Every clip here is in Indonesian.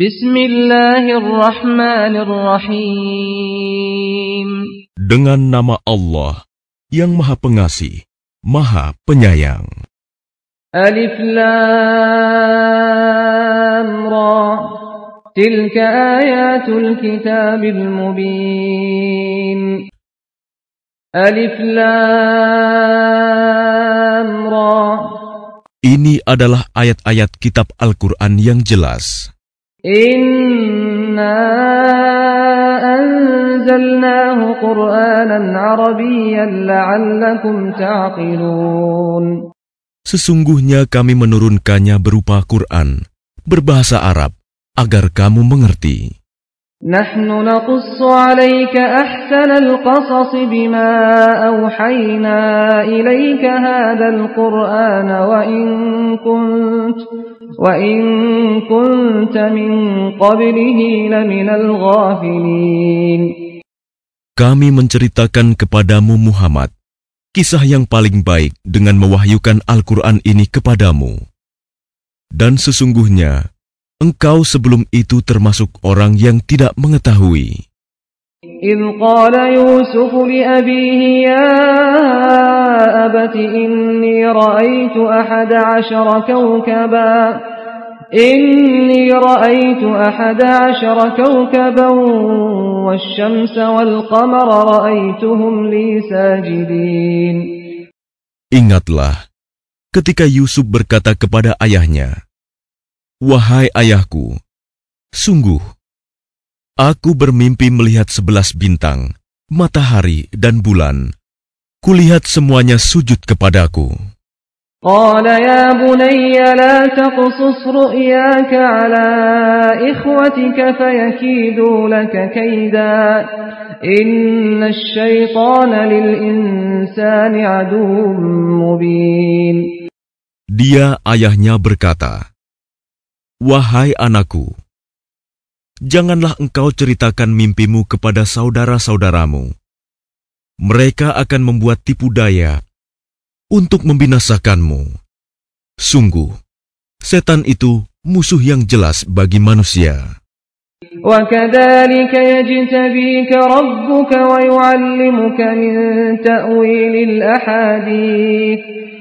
بسم الله الرحمن الرحيم Dengan nama Allah yang Maha Pengasih, Maha Penyayang. ألف لام را تلك آيات الكتاب المبين ألف لام را Ini adalah ayat-ayat kitab Al-Quran yang jelas. Inna anzalnahu Qur'anan Arabiyyan la'allakum ta'qilun. Sesungguhnya kami menurunkannya berupa Quran berbahasa Arab agar kamu mengerti. نحن نقص عليك أحسن القصص بما أوحينا إليك هذا القرآن وإن كنت وإن كنت من قبله لمن الغافلين Kami menceritakan kepadamu Muhammad, kisah yang paling baik dengan mewahyukan Al-Quran ini kepadamu. Dan sesungguhnya, engkau sebelum itu termasuk orang yang tidak mengetahui. إذ قال يوسف لأبيه يا أبت إني رأيت أحد عشر كوكبا إني رأيت أحد عشر كوكبا والشمس والقمر رأيتهم لي ساجدين Ingatlah, ketika Yusuf berkata kepada ayahnya, Wahai ayahku, sungguh, aku bermimpi melihat sebelas bintang, matahari dan bulan. Kulihat semuanya sujud kepadaku. قال يا بني لا تقصص رؤياك على إخوتك فيكيدوا لك كيدا إن الشيطان للإنسان عدو مبين Dia ayahnya berkata, Wahai anakku, janganlah engkau ceritakan mimpimu kepada saudara-saudaramu. Mereka akan membuat tipu daya untuk membinasakanmu. Sungguh, setan itu musuh yang jelas bagi manusia. وكذلك يجتبيك ربك ويعلمك من تأويل الأحاديث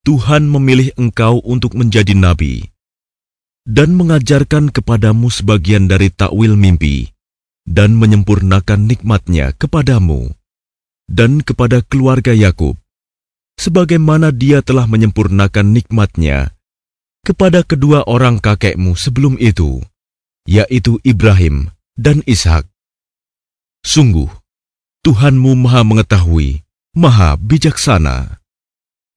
Tuhan memilih engkau untuk menjadi nabi dan mengajarkan kepadamu sebagian dari takwil mimpi dan menyempurnakan nikmatnya kepadamu dan kepada keluarga Yakub sebagaimana dia telah menyempurnakan nikmatnya kepada kedua orang kakekmu sebelum itu yaitu Ibrahim dan Ishak. Sungguh Tuhanmu Maha mengetahui Maha bijaksana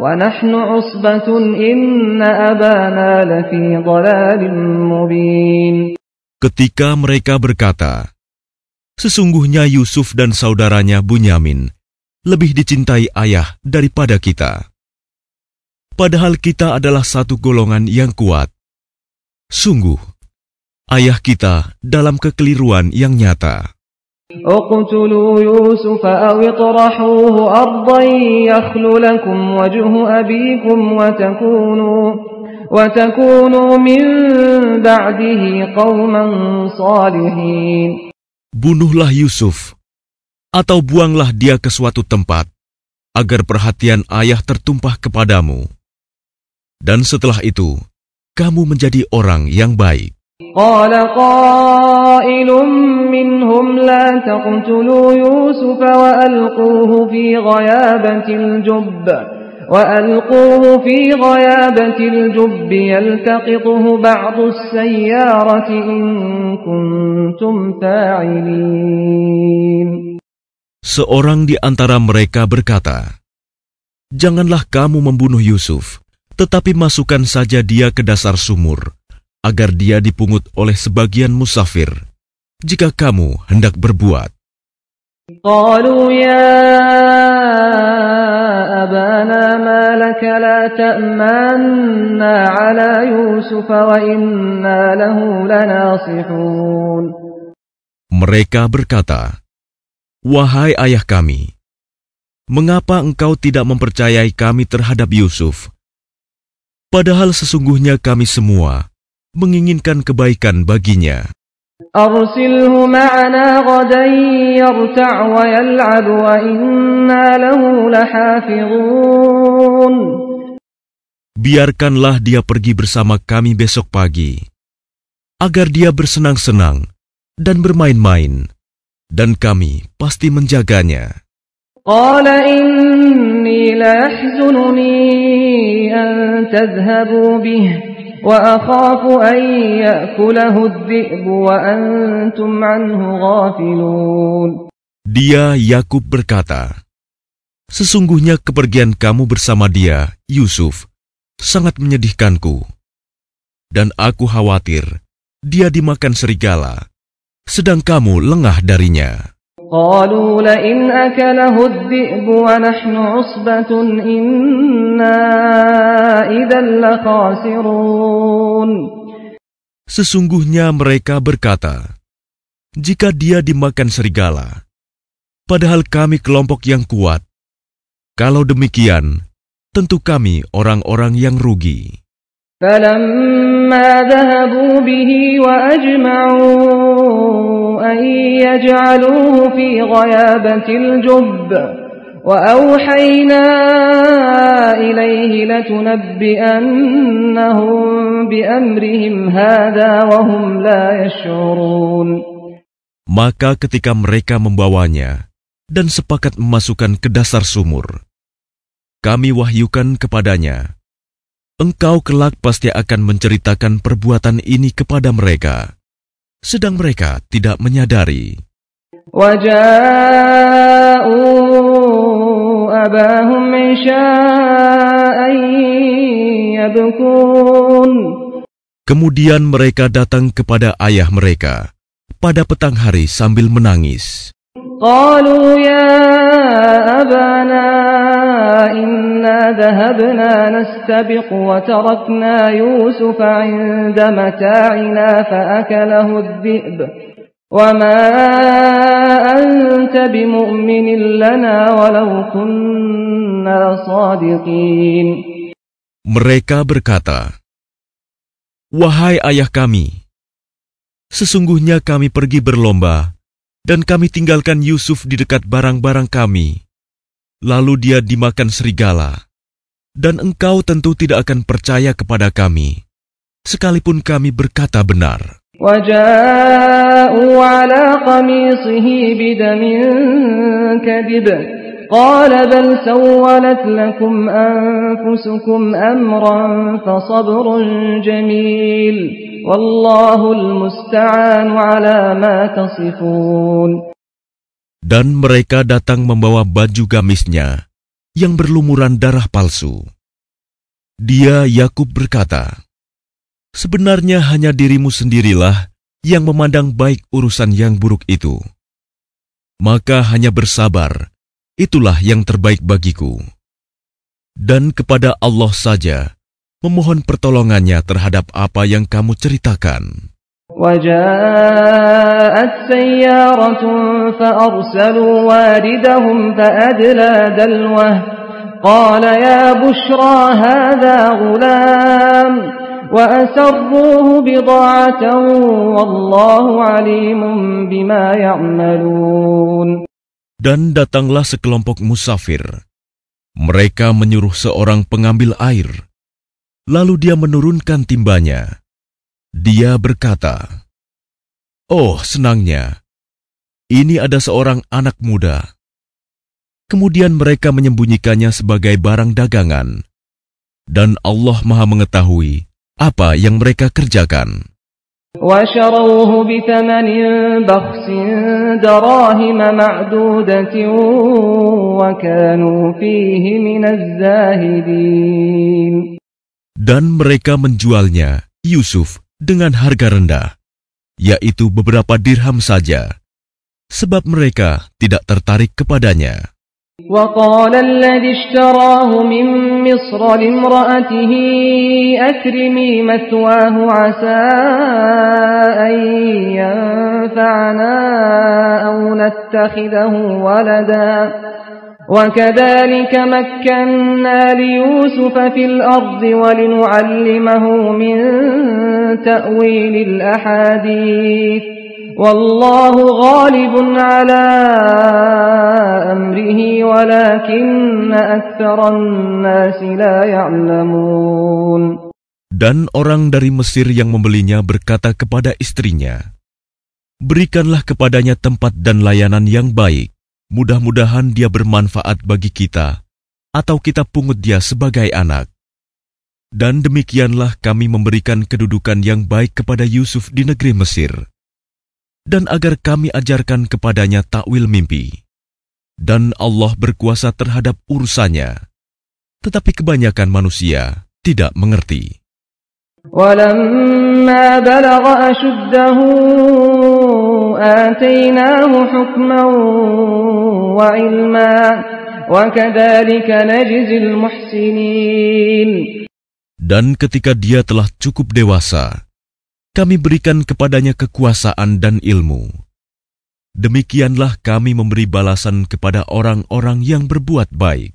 ونحن عصبة إن أبانا لفي ضلال مبين Ketika mereka berkata, Sesungguhnya Yusuf dan saudaranya Bunyamin lebih dicintai ayah daripada kita. Padahal kita adalah satu golongan yang kuat. Sungguh, ayah kita dalam kekeliruan yang nyata. اقتلوا يوسف أو اطرحوه أرضا يخل لكم وجه أبيكم وتكونوا وتكونوا من بعده قوما صالحين Bunuhlah Yusuf, atau buanglah dia ke suatu tempat, agar perhatian ayah tertumpah kepadamu. Dan setelah itu, kamu menjadi orang yang baik. قال قائل منهم لا تقتلوا يوسف وألقوه في غيابة الجب وألقوه في غيابة الجب يلتقطه بعض السيارة إن كنتم فاعلين Seorang di antara mereka berkata, Janganlah kamu membunuh Yusuf, tetapi masukkan saja dia ke dasar sumur, agar dia dipungut oleh sebagian musafir, jika kamu hendak berbuat. قالوا يا أبانا ما لك لا تأمنا على يوسف وإنا له لناصحون Mereka berkata, Wahai ayah kami, mengapa engkau tidak mempercayai kami terhadap Yusuf? Padahal sesungguhnya kami semua menginginkan kebaikan baginya. أرسله معنا غدا يرتع ويلعب وإنا له لحافظون Biarkanlah dia pergi bersama kami besok pagi, agar dia bersenang-senang dan bermain-main, dan kami pasti menjaganya. قال إني ليحزنني أن تذهبوا به وأخاف أن يأكله الذئب وأنتم عنه غافلون Dia Yakub berkata, Sesungguhnya kepergian kamu bersama dia, Yusuf, sangat menyedihkanku. Dan aku khawatir dia dimakan serigala, sedang kamu lengah darinya. قالوا لئن أكله الذئب ونحن عصبة إنا إذا لخاسرون Sesungguhnya mereka berkata, Jika dia dimakan serigala, padahal kami kelompok yang kuat, kalau demikian, tentu kami orang-orang yang rugi. فلما ذهبوا به وأجمعوا أن يجعلوه في غيابة الجب وأوحينا إليه لتنبئنهم بأمرهم هذا وهم لا يشعرون Maka ketika mereka membawanya dan sepakat memasukkan ke dasar sumur, kami wahyukan kepadanya, Engkau kelak pasti akan menceritakan perbuatan ini kepada mereka, sedang mereka tidak menyadari. وجاءوا أباهم عشاء يبكون Kemudian mereka datang kepada ayah mereka pada petang hari sambil menangis. قالوا يا أبانا إنا ذهبنا نستبق وتركنا يوسف عند متاعنا فأكله الذئب وما أنت بمؤمن لنا ولو كنا صادقين Mereka berkata, Wahai ayah kami, sesungguhnya kami pergi berlomba dan kami tinggalkan Yusuf di dekat barang-barang kami. lalu dia dimakan serigala. Dan engkau tentu tidak akan percaya kepada kami, sekalipun kami berkata benar. Wallahul musta'an ala ma tasifun. Dan mereka datang membawa baju gamisnya yang berlumuran darah palsu. Dia Yakub berkata, Sebenarnya hanya dirimu sendirilah yang memandang baik urusan yang buruk itu. Maka hanya bersabar, itulah yang terbaik bagiku. Dan kepada Allah saja, memohon pertolongannya terhadap apa yang kamu ceritakan. وجاءت سيارة فأرسلوا واردهم فأدلى دلوه قال يا بشرى هذا غلام وأسروه بضاعة والله عليم بما يعملون Dan datanglah sekelompok musafir. Mereka menyuruh seorang pengambil air. Lalu dia menurunkan timbanya. Dia berkata, "Oh, senangnya, ini ada seorang anak muda." Kemudian mereka menyembunyikannya sebagai barang dagangan, dan Allah Maha Mengetahui apa yang mereka kerjakan. Dan mereka menjualnya, Yusuf, dengan harga rendah, yaitu beberapa dirham saja, sebab mereka tidak tertarik kepadanya. وقال الذي اشتراه من مصر لامرأته أكرمي مثواه عسى أن ينفعنا أو نتخذه ولدا وكذلك مكنا ليوسف في الأرض ولنعلمه من تأويل الأحاديث والله غالب على أمره ولكن أكثر الناس لا يعلمون Dan orang dari Mesir yang membelinya berkata kepada istrinya, Berikanlah kepadanya tempat dan layanan yang baik. Mudah-mudahan dia bermanfaat bagi kita, atau kita pungut dia sebagai anak. Dan demikianlah kami memberikan kedudukan yang baik kepada Yusuf di negeri Mesir dan agar kami ajarkan kepadanya takwil mimpi. Dan Allah berkuasa terhadap urusannya, tetapi kebanyakan manusia tidak mengerti. ولما بلغ أشده آتيناه حكما وعلما وكذلك نجزي المحسنين Dan ketika dia telah cukup dewasa, kami berikan kepadanya kekuasaan dan ilmu. Demikianlah kami memberi balasan kepada orang-orang yang berbuat baik.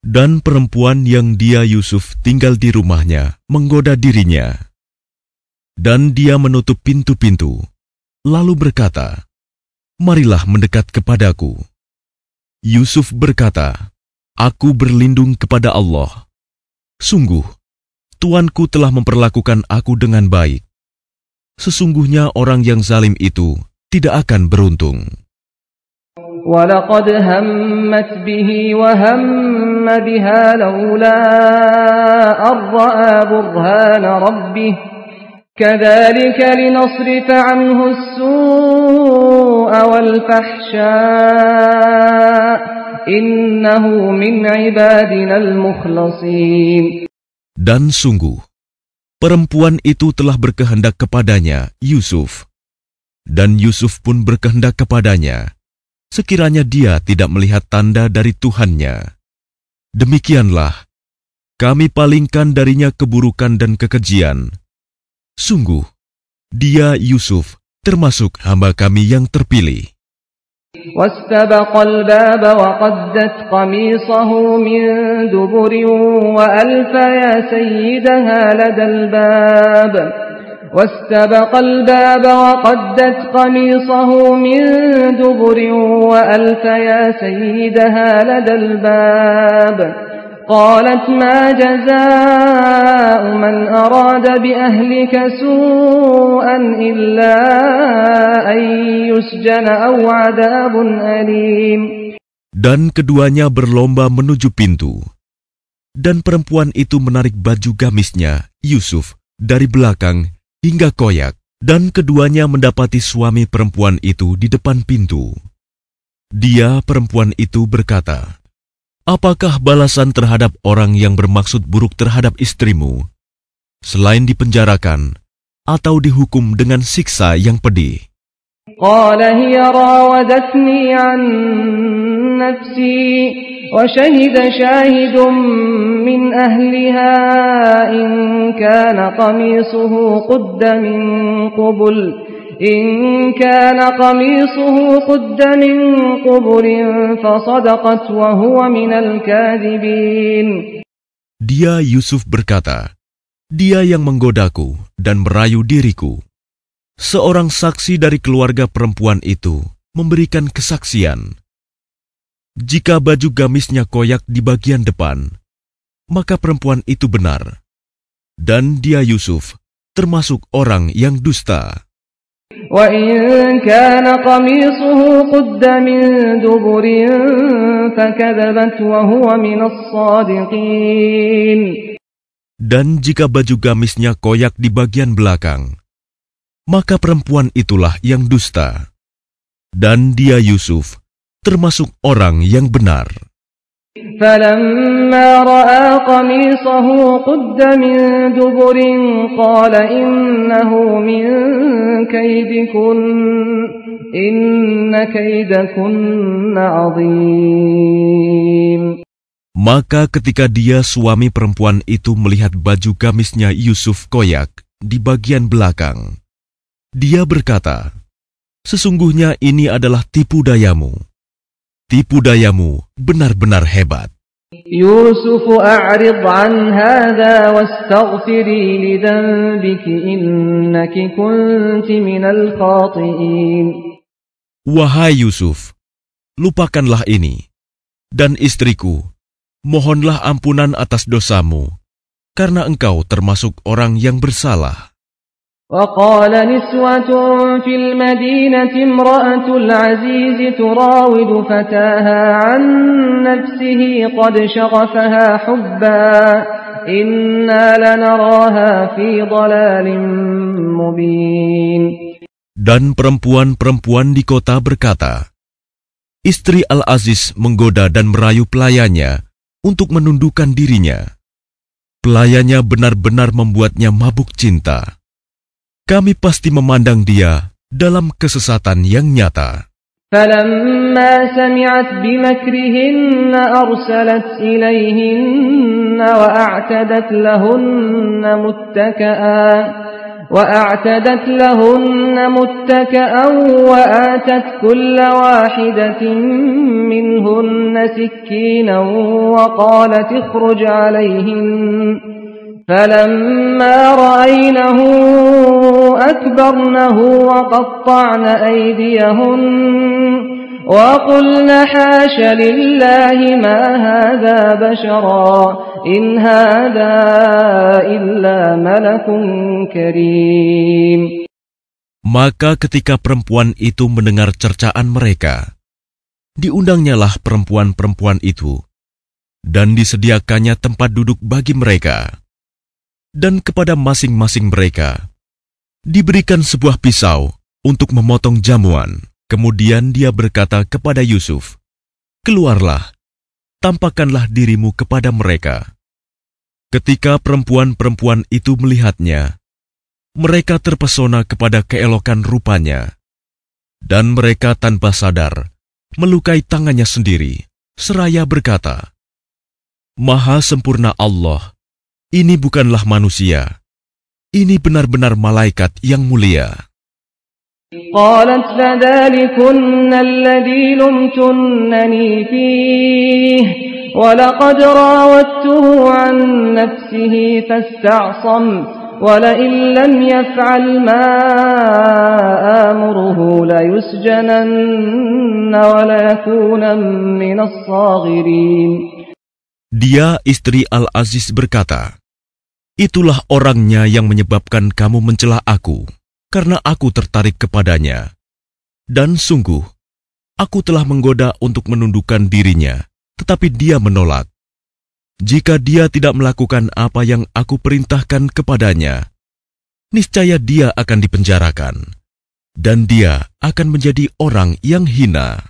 Dan perempuan yang dia Yusuf tinggal di rumahnya menggoda dirinya. Dan dia menutup pintu-pintu, lalu berkata, Marilah mendekat kepadaku. Yusuf berkata, Aku berlindung kepada Allah. Sungguh, Tuanku telah memperlakukan aku dengan baik. Sesungguhnya orang yang zalim itu tidak akan beruntung. ولقد همت به وهم بها لولا أن رأى برهان ربه كذلك لنصرف عنه السوء والفحشاء إنه من عبادنا المخلصين Dan sungguh, perempuan itu telah berkehendak kepadanya, Yusuf, dan Yusuf pun berkehendak kepadanya, sekiranya dia tidak melihat tanda dari Tuhannya. Demikianlah, kami palingkan darinya keburukan dan kekejian. Sungguh, dia Yusuf termasuk hamba kami yang terpilih. واستبق الباب وقدت قميصه من دبر وألف يا سيدها لدى الباب واستبق الباب وقدت قميصه من دبر وألف يا سيدها لدى الباب قالت ما جزاء من أراد بأهلك سوءا إلا أن يسجن أو عذاب أليم Dan keduanya berlomba menuju pintu. Dan perempuan itu menarik baju gamisnya, Yusuf, dari belakang hingga koyak, dan keduanya mendapati suami perempuan itu di depan pintu. Dia, perempuan itu, berkata, "Apakah balasan terhadap orang yang bermaksud buruk terhadap istrimu, selain dipenjarakan atau dihukum dengan siksa yang pedih?" قال هي راودتني عن نفسي وشهد شاهد من أهلها إن كان قميصه قد من قبل إن كان قميصه قد من قبل فصدقت وهو من الكاذبين Dia Yusuf berkata, Dia yang menggodaku dan merayu diriku. Seorang saksi dari keluarga perempuan itu memberikan kesaksian. Jika baju gamisnya koyak di bagian depan, maka perempuan itu benar. Dan dia Yusuf termasuk orang yang dusta. وإن كان قميصه قد من دبر فكذبت وهو من الصادقين Dan jika baju gamisnya koyak di bagian belakang, maka perempuan itulah yang dusta. Dan dia Yusuf termasuk orang yang benar. فلما رأى قميصه قد من دبر قال إنه من كيدكن إن كيدكن عظيم Maka ketika dia suami perempuan itu melihat baju gamisnya Yusuf koyak di bagian belakang, dia berkata, Sesungguhnya ini adalah tipu dayamu. Tipu dayamu benar-benar hebat. يوسف أعرض عن هذا واستغفري لذنبك إنك كنت من الخاطئين Wahai Yusuf, lupakanlah ini. Dan istriku, mohonlah ampunan atas dosamu, karena engkau termasuk orang yang bersalah. وقال نسوة في المدينة امرأة العزيز تراود فتاها عن نفسه قد شغفها حبا إنا لنراها في ضلال مبين Dan perempuan-perempuan di kota berkata, Istri Al-Aziz menggoda dan merayu pelayannya untuk menundukkan dirinya. Pelayannya benar-benar membuatnya mabuk cinta. Kami pasti memandang dia dalam kesesatan yang nyata. فلما سمعت بمكرهن أرسلت إليهن وأعتدت لهن متكئا وأعتدت لهن متكئا وآتت كل واحدة منهن سكينا وقالت اخرج عليهن فلما رأينه أكبرنه وقطعن أيديهن وقلن حاش لله ما هذا بشرا إن هذا إلا ملك كريم Maka ketika perempuan itu mendengar cercaan mereka, diundangnyalah perempuan-perempuan itu, dan disediakannya tempat duduk bagi mereka. Dan kepada masing-masing mereka, diberikan sebuah pisau untuk memotong jamuan. Kemudian dia berkata kepada Yusuf, Keluarlah, tampakkanlah dirimu kepada mereka. Ketika perempuan-perempuan itu melihatnya, mereka terpesona kepada keelokan rupanya, dan mereka tanpa sadar melukai tangannya sendiri, seraya berkata, "Maha sempurna Allah, ini bukanlah manusia, ini benar-benar malaikat yang mulia." قالت فذلكن الذي لمتنني فيه ولقد راودته عن نفسه فاستعصم ولئن لم يفعل ما آمره ليسجنن وليكونا من الصاغرين Dia istri Al-Aziz berkata, Itulah orangnya yang menyebabkan kamu mencela aku, karena aku tertarik kepadanya. Dan sungguh, aku telah menggoda untuk menundukkan dirinya, tetapi dia menolak. Jika dia tidak melakukan apa yang aku perintahkan kepadanya, niscaya dia akan dipenjarakan, dan dia akan menjadi orang yang hina.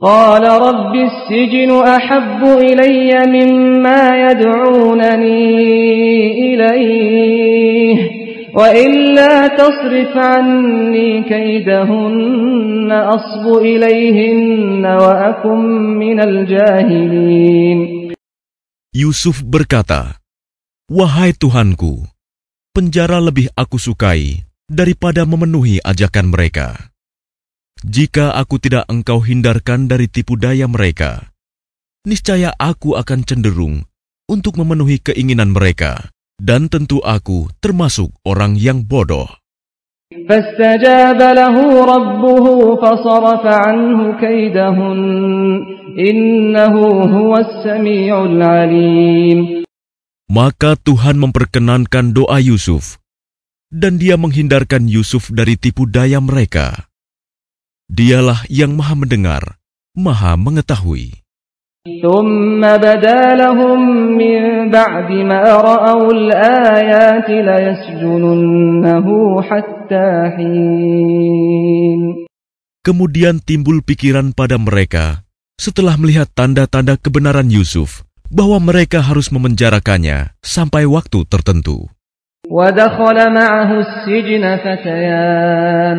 قال رب السجن أحب إلي مما يدعونني إليه وإلا تصرف عني كيدهن أصب إليهن وأكن من الجاهلين Yusuf berkata, "Wahai Tuhanku, penjara lebih aku sukai daripada memenuhi ajakan mereka. Jika aku tidak engkau hindarkan dari tipu daya mereka, niscaya aku akan cenderung untuk memenuhi keinginan mereka, dan tentu aku termasuk orang yang bodoh. فاستجاب له ربه فصرف عنه كيدهن إنه هو السميع العليم Maka Tuhan memperkenankan doa Yusuf, dan dia menghindarkan Yusuf dari tipu daya mereka. Dialah yang maha mendengar, maha mengetahui. ثم بدا لهم من بعد ما رأوا الآيات ليسجننه حتى حين Kemudian timbul pikiran pada mereka setelah melihat tanda-tanda kebenaran Yusuf bahwa mereka harus memenjarakannya sampai waktu tertentu. ودخل معه السجن فتيان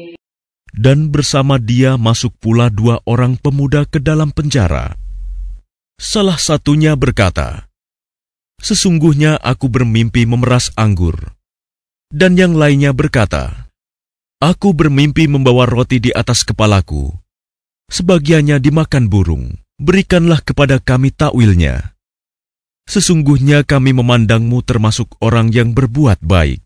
Dan bersama dia masuk pula dua orang pemuda ke dalam penjara. Salah satunya berkata, Sesungguhnya aku bermimpi memeras anggur. Dan yang lainnya berkata, Aku bermimpi membawa roti di atas kepalaku. Sebagiannya dimakan burung. Berikanlah kepada kami takwilnya. Sesungguhnya kami memandangmu termasuk orang yang berbuat baik.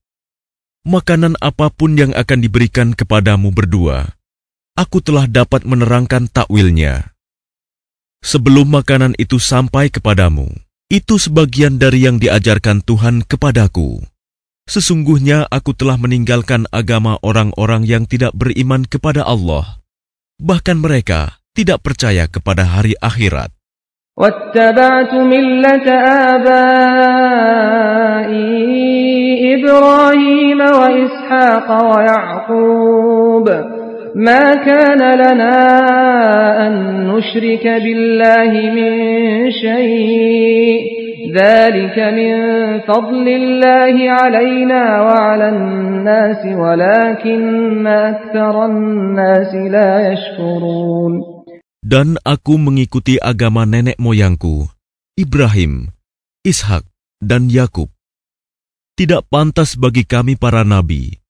Makanan apapun yang akan diberikan kepadamu berdua, aku telah dapat menerangkan takwilnya. Sebelum makanan itu sampai kepadamu, itu sebagian dari yang diajarkan Tuhan kepadaku. Sesungguhnya aku telah meninggalkan agama orang-orang yang tidak beriman kepada Allah. Bahkan mereka tidak percaya kepada hari akhirat. واتبعت ملة آبائي إبراهيم وإسحاق ويعقوب. ما كان لنا أن نشرك بالله من شيء. ذلك من فضل الله علينا وعلى الناس ولكن أكثر الناس لا يشكرون. Dan aku mengikuti agama nenek moyangku, Ibrahim, Ishak, dan Yakub. Tidak pantas bagi kami para nabi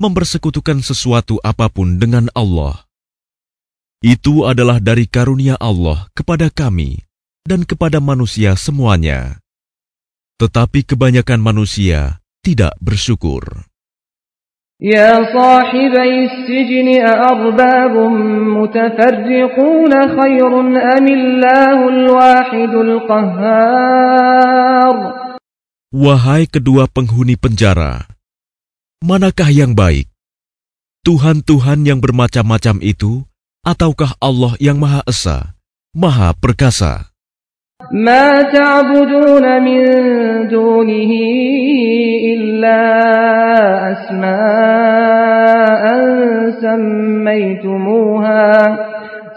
mempersekutukan sesuatu apapun dengan Allah. Itu adalah dari karunia Allah kepada kami dan kepada manusia semuanya. Tetapi kebanyakan manusia tidak bersyukur. يا صاحبي السجن أأرباب متفرقون خير أم الله الواحد القهار Wahai kedua penghuni penjara, manakah yang baik? Tuhan-Tuhan yang bermacam-macam itu, ataukah Allah yang Maha Esa, Maha Perkasa? ما تعبدون من دونه إلا أسماء سميتموها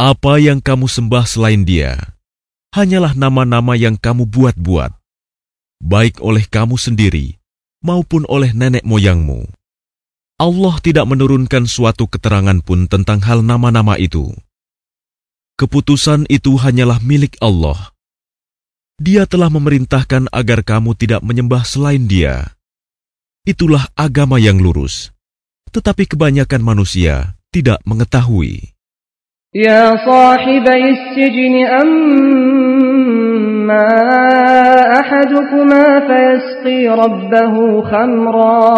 Apa yang kamu sembah selain Dia hanyalah nama-nama yang kamu buat-buat, baik oleh kamu sendiri maupun oleh nenek moyangmu. Allah tidak menurunkan suatu keterangan pun tentang hal nama-nama itu. keputusan itu hanyalah milik Allah. Dia telah memerintahkan agar kamu tidak menyembah selain Dia. Itulah agama yang lurus, tetapi kebanyakan manusia tidak mengetahui. Ya sahibai السجن أما أحدكما فيسقي ربه خمرا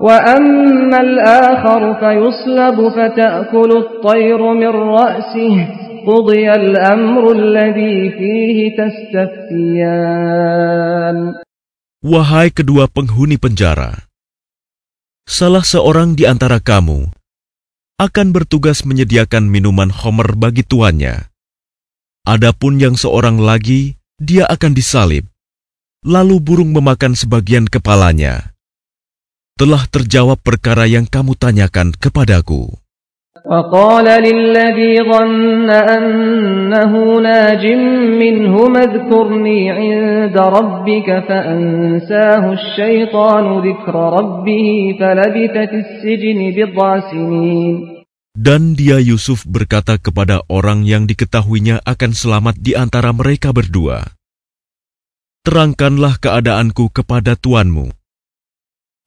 وأما الآخر فيصلب فتأكل الطير من رأسه. قضي الأمر الذي فيه تستفتيان. Wahai kedua penghuni penjara, salah seorang di antara kamu akan bertugas menyediakan minuman homer bagi tuannya. Adapun yang seorang lagi, dia akan disalib, lalu burung memakan sebagian kepalanya. Telah terjawab perkara yang kamu tanyakan kepadaku. وقال للذي ظن أنه ناج منهم اذكرني عند ربك فأنساه الشيطان ذكر ربه فلبث في السجن بضع سنين Dan dia Yusuf berkata kepada orang yang diketahuinya akan selamat di antara mereka berdua, Terangkanlah keadaanku kepada tuanmu.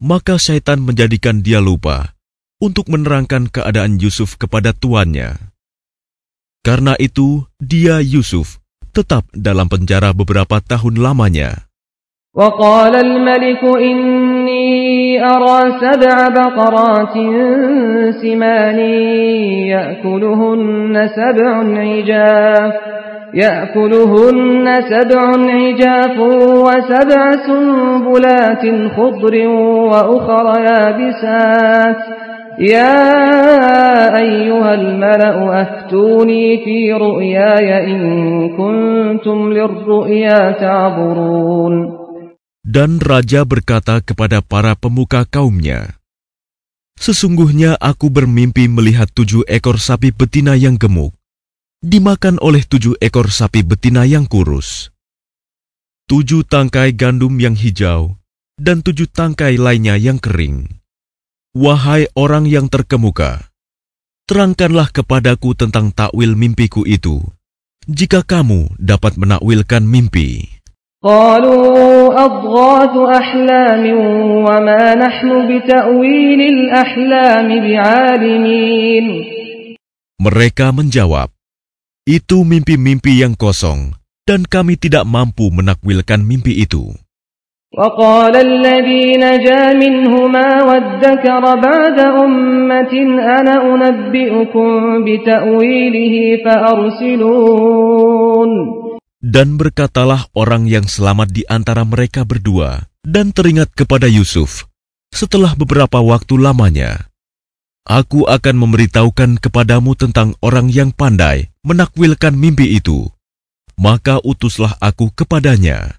Maka syaitan menjadikan dia lupa untuk menerangkan keadaan Yusuf kepada tuannya. Karena itu, dia Yusuf tetap dalam penjara beberapa tahun lamanya. وقال الملك إني أرى سبع بقرات سمان يأكلهن سبع عجاف يأكلهن سبع عجاف وسبع سنبلات خضر وأخر يابسات يا أيها الملأ أفتوني في رؤياي إن كنتم للرؤيا تعبرون Dan raja berkata kepada para pemuka kaumnya, Sesungguhnya aku bermimpi melihat tujuh ekor sapi betina yang gemuk, dimakan oleh tujuh ekor sapi betina yang kurus. Tujuh tangkai gandum yang hijau, dan tujuh tangkai lainnya yang kering. Wahai orang yang terkemuka, terangkanlah kepadaku tentang takwil mimpiku itu, jika kamu dapat menakwilkan mimpi. Mereka menjawab, itu mimpi-mimpi yang kosong, dan kami tidak mampu menakwilkan mimpi itu. وقال الذي نجا منهما وادكر بعد أمة أنا أنبئكم بتأويله فأرسلون Dan berkatalah orang yang selamat di antara mereka berdua dan teringat kepada Yusuf setelah beberapa waktu lamanya. Aku akan memberitahukan kepadamu tentang orang yang pandai menakwilkan mimpi itu. Maka utuslah aku kepadanya.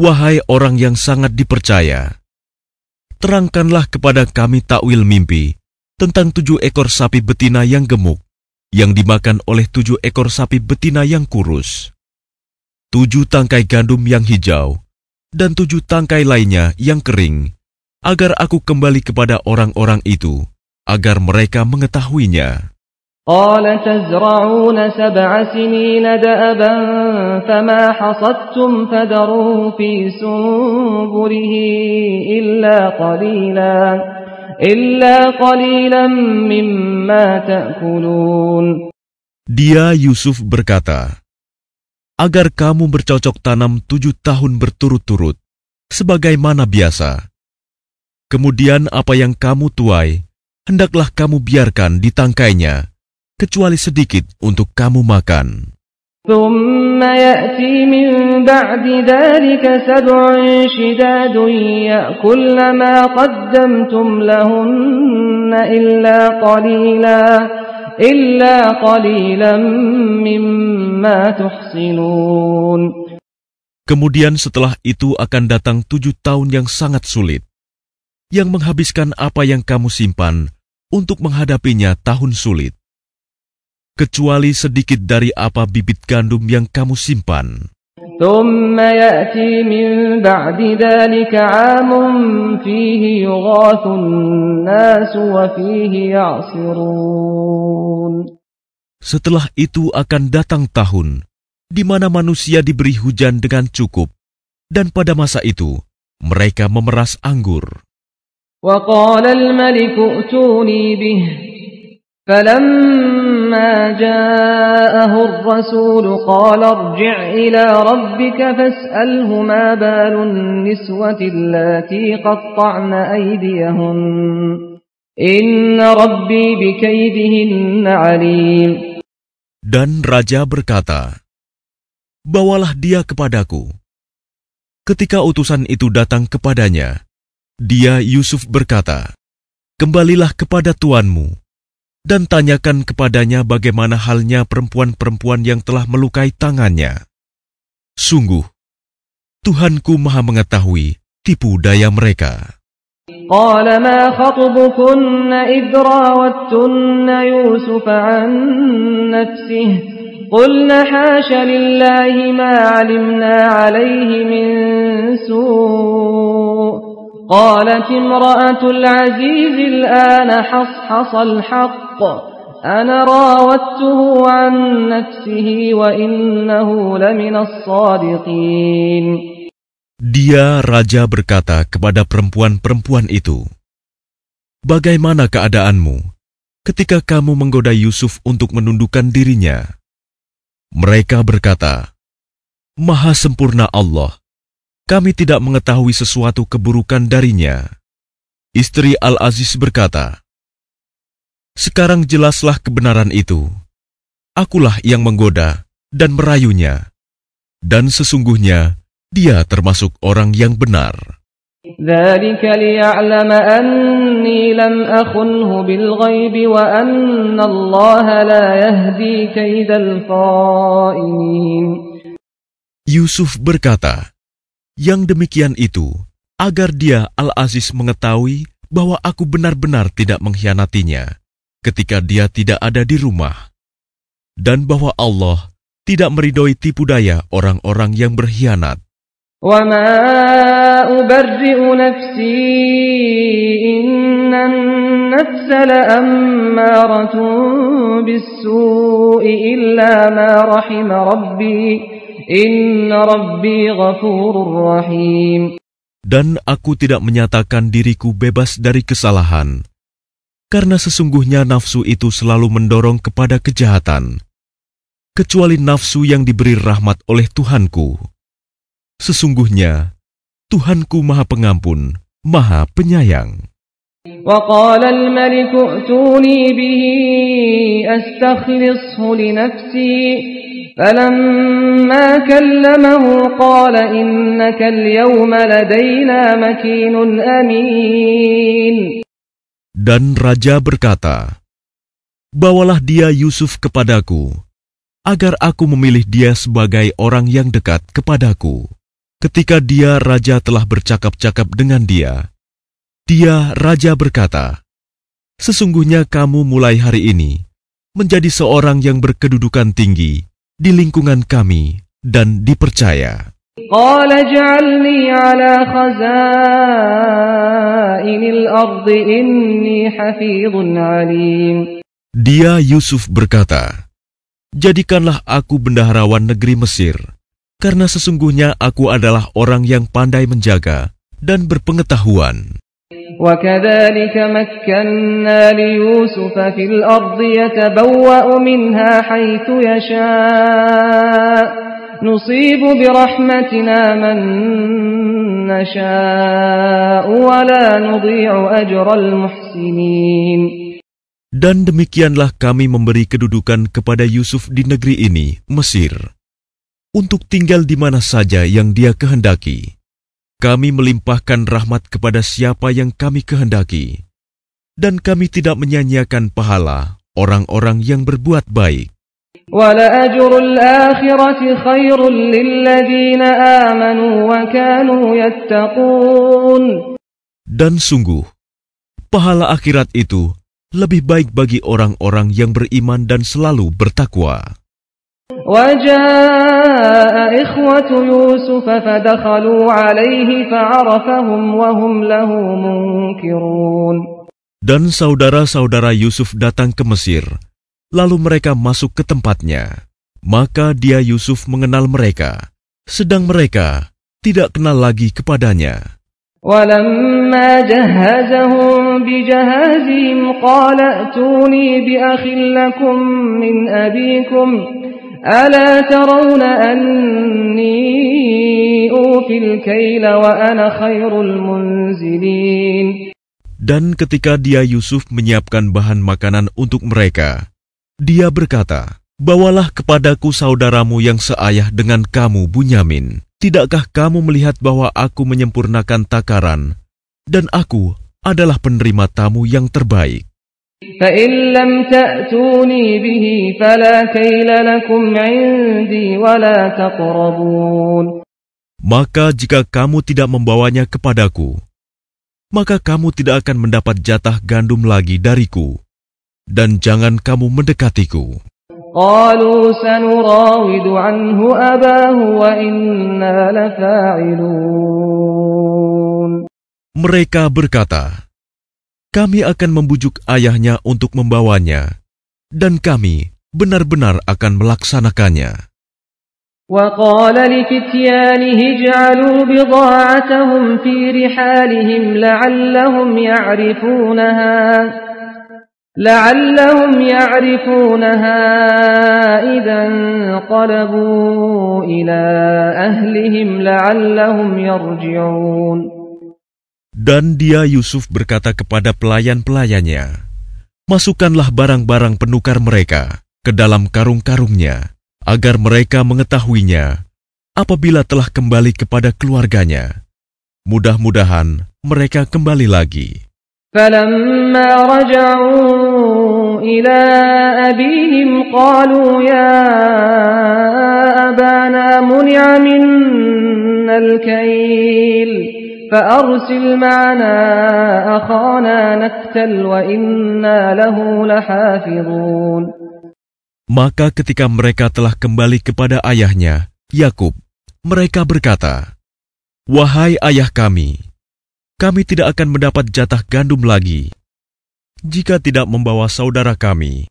wahai orang yang sangat dipercaya, terangkanlah kepada kami takwil mimpi tentang tujuh ekor sapi betina yang gemuk, yang dimakan oleh tujuh ekor sapi betina yang kurus, tujuh tangkai gandum yang hijau, dan tujuh tangkai lainnya yang kering, agar aku kembali kepada orang-orang itu, agar mereka mengetahuinya. قال تزرعون سبع سنين دأبا فما حصدتم فذروه في سنبله إلا قليلا إلا قليلا مما تأكلون Dia Yusuf berkata, Agar kamu bercocok tanam tujuh tahun berturut-turut, sebagaimana biasa. Kemudian apa yang kamu tuai, hendaklah kamu biarkan ditangkainya, kecuali sedikit untuk kamu makan. ثم يأتي من بعد ذلك سبع شداد يأكل ما قدمتم لهن إلا قليلا إلا قليلا مما تحصنون Kemudian setelah itu akan datang tujuh tahun yang sangat sulit, yang menghabiskan apa yang kamu simpan untuk menghadapinya tahun sulit, kecuali sedikit dari apa bibit gandum yang kamu simpan. ثم يأتي من بعد ذلك عام فيه يغاث الناس وفيه يعصرون Setelah itu akan datang tahun di mana manusia diberi hujan dengan cukup, dan pada masa itu mereka memeras anggur. وقال الملك ائتوني به فلما جاءه الرسول قال ارجع إلى ربك فاسأله ما بال النسوة اللاتي قطعن أيديهن إن ربي بكيدهن عليم Dan raja berkata, Bawalah dia kepadaku. Ketika utusan itu datang kepadanya, dia Yusuf berkata, Kembalilah kepada tuanmu, dan tanyakan kepadanya bagaimana halnya perempuan-perempuan yang telah melukai tangannya. Sungguh, Tuhanku maha mengetahui tipu daya mereka. قال ما خطبكن إذ راوتن يوسف عن نفسه قلن حاش لله ما علمنا عليه من سوء قالت امرأة العزيز الآن حصحص الحق أنا راودته عن نفسه وإنه لمن الصادقين Dia raja berkata kepada perempuan-perempuan itu, Bagaimana keadaanmu ketika kamu menggoda Yusuf untuk menundukkan dirinya? Mereka berkata, Maha sempurna Allah, kami tidak mengetahui sesuatu keburukan darinya. Istri Al-Aziz berkata, Sekarang jelaslah kebenaran itu. Akulah yang menggoda dan merayunya. Dan sesungguhnya, dia termasuk orang yang benar. Yusuf berkata, Yang demikian itu, agar dia Al-Aziz mengetahui bahwa aku benar-benar tidak mengkhianatinya ketika dia tidak ada di rumah, dan bahwa Allah tidak meridhoi tipu daya orang-orang yang berkhianat. وما أبرئ نفسي إن النفس لأمارة بالسوء إلا ما رحم ربي إن ربي غفور رحيم Dan aku tidak menyatakan diriku bebas dari kesalahan, karena sesungguhnya nafsu itu selalu mendorong kepada kejahatan, kecuali nafsu yang diberi rahmat oleh Tuhanku. Sesungguhnya, Tuhanku Maha Pengampun, Maha Penyayang. وقال الملك ائتوني به أستخلصه لنفسي فلما كلمه قال إنك اليوم لدينا مكين أمين Dan raja berkata, Bawalah dia Yusuf kepadaku, agar aku memilih dia sebagai orang yang dekat kepadaku. Ketika dia raja telah bercakap-cakap dengan dia, dia raja berkata, Sesungguhnya kamu mulai hari ini menjadi seorang yang berkedudukan tinggi di lingkungan kami dan dipercaya. قال اجعلني على خزائن الأرض إني حفيظ عليم Dia Yusuf berkata, Jadikanlah aku bendaharawan negeri Mesir, karena sesungguhnya aku adalah orang yang pandai menjaga dan berpengetahuan. وكذلك مكنا ليوسف في الأرض يتبوأ منها حيث يشاء نصيب برحمتنا من نشاء ولا نضيع أجر المحسنين Dan demikianlah kami memberi kedudukan kepada Yusuf di negeri ini, Mesir, untuk tinggal di mana saja yang dia kehendaki. Kami melimpahkan rahmat kepada siapa yang kami kehendaki, dan kami tidak menyanyiakan pahala orang-orang yang berbuat baik. Dan sungguh, pahala akhirat itu lebih baik bagi orang-orang yang beriman dan selalu bertakwa. وجاء إخوة يوسف فدخلوا عليه فعرفهم وهم له منكرون Dan saudara-saudara Yusuf datang ke Mesir, lalu mereka masuk ke tempatnya. Maka dia Yusuf mengenal mereka, sedang mereka tidak kenal lagi kepadanya. ولما جهزهم بجهازهم قال ائتوني بأخ لكم من أبيكم ألا ترون أني أوفي الكيل وأنا خير المنزلين Dan ketika dia Yusuf menyiapkan bahan makanan untuk mereka, dia berkata, Bawalah kepadaku saudaramu yang seayah dengan kamu, Bunyamin. Tidakkah kamu melihat bahwa aku menyempurnakan takaran, dan aku adalah penerima tamu yang terbaik? فإن لم تأتوني به فلا كيل لكم عندي ولا تقربون Maka jika kamu tidak membawanya kepadaku, maka kamu tidak akan mendapat jatah gandum lagi dariku, dan jangan kamu mendekatiku. قالوا سنراود عنه أباه وإنا لفاعلون Mereka berkata, "Kami akan membujuk ayahnya untuk membawanya, dan kami benar-benar akan melaksanakannya." وقال لفتيانه اجعلوا بضاعتهم في رحالهم لعلهم يعرفونها لعلهم يعرفونها إذا انقلبوا إلى أهلهم لعلهم يرجعون Dan dia Yusuf berkata kepada pelayan-pelayannya, Masukkanlah barang-barang penukar mereka ke dalam karung-karungnya, agar mereka mengetahuinya apabila telah kembali kepada keluarganya. Mudah-mudahan mereka kembali lagi. فلما رجعوا إلى أبيهم قالوا يا أبانا منع منا الكيل فأرسل معنا أخانا نكتل وإنا له لحافظون Maka ketika mereka telah kembali kepada ayahnya, Yakub, mereka berkata, "Wahai ayah kami, kami tidak akan mendapat jatah gandum lagi jika tidak membawa saudara kami.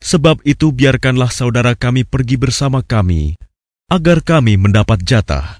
Sebab itu biarkanlah saudara kami pergi bersama kami, agar kami mendapat jatah,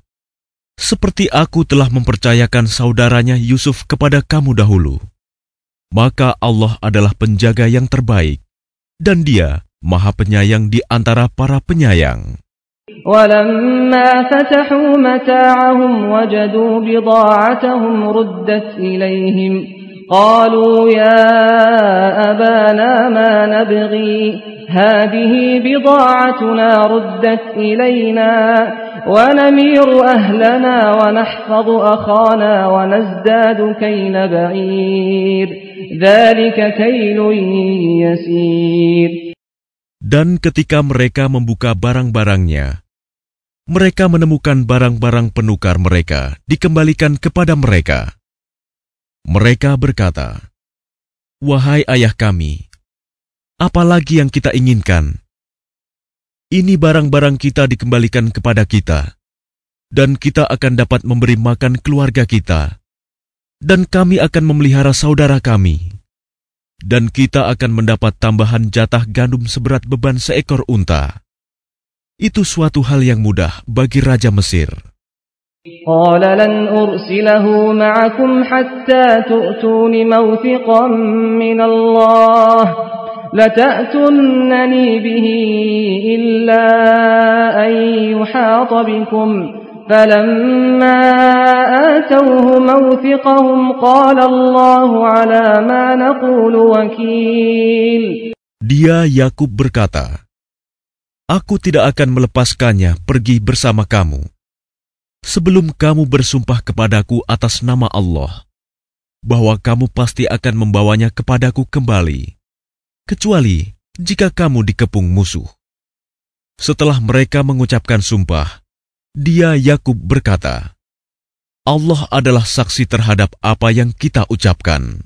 Seperti aku telah mempercayakan saudaranya Yusuf kepada kamu dahulu. Maka Allah adalah penjaga yang terbaik, dan Dia Maha Penyayang di antara para penyayang." ولما فتحوا متاعهم وجدوا بضاعتهم ردت إليهم قالوا يا أبانا ما نبغي هذه بضاعتنا ردت إلينا ونمير أهلنا ونحفظ أخانا ونزداد كيل بعير ذلك كيل يسير Dan ketika mereka membuka barang-barangnya, mereka menemukan barang-barang penukar mereka dikembalikan kepada mereka. Mereka berkata, "Wahai ayah kami, apalagi yang kita inginkan? Ini barang-barang kita dikembalikan kepada kita, dan kita akan dapat memberi makan keluarga kita, dan kami akan memelihara saudara kami." dan kita akan mendapat tambahan jatah gandum seberat beban seekor unta. Itu suatu hal yang mudah bagi Raja Mesir. قال لن أرسله معكم حتى تؤتون موثقا من الله لتأتنني به إلا أن يحاط بكم فلما آتوه موثقهم قال الله على ما نقول وكيل Dia Yakub berkata, Aku tidak akan melepaskannya pergi bersama kamu. Sebelum kamu bersumpah kepadaku atas nama Allah, bahwa kamu pasti akan membawanya kepadaku kembali, kecuali jika kamu dikepung musuh. Setelah mereka mengucapkan sumpah, dia Yakub berkata, Allah adalah saksi terhadap apa yang kita ucapkan.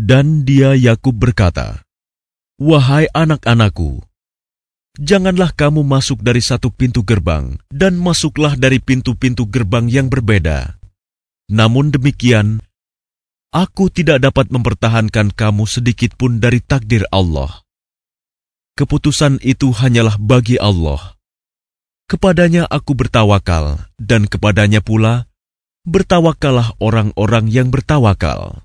Dan dia Yakub berkata, Wahai anak-anakku, janganlah kamu masuk dari satu pintu gerbang dan masuklah dari pintu-pintu gerbang yang berbeda. Namun demikian, aku tidak dapat mempertahankan kamu sedikit pun dari takdir Allah. Keputusan itu hanyalah bagi Allah. Kepadanya aku bertawakal, dan kepadanya pula bertawakallah orang-orang yang bertawakal.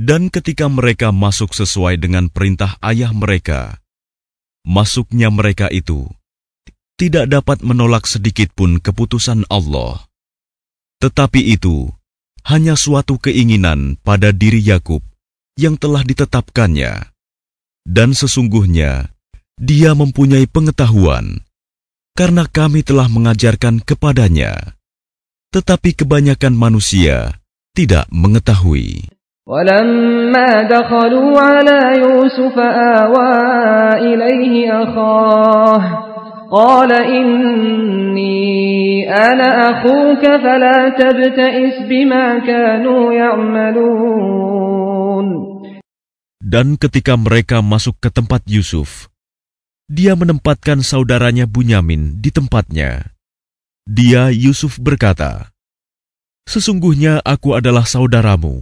Dan ketika mereka masuk sesuai dengan perintah ayah mereka, masuknya mereka itu tidak dapat menolak sedikit pun keputusan Allah. Tetapi itu hanya suatu keinginan pada diri Yakub yang telah ditetapkannya. Dan sesungguhnya dia mempunyai pengetahuan karena kami telah mengajarkan kepadanya. Tetapi kebanyakan manusia tidak mengetahui. ولما دخلوا على يوسف آوى إليه أخاه قال إني أنا أخوك فلا تبتئس بما كانوا يعملون Dan ketika mereka masuk ke tempat Yusuf, dia menempatkan saudaranya Bunyamin di tempatnya. Dia Yusuf berkata, Sesungguhnya aku adalah saudaramu.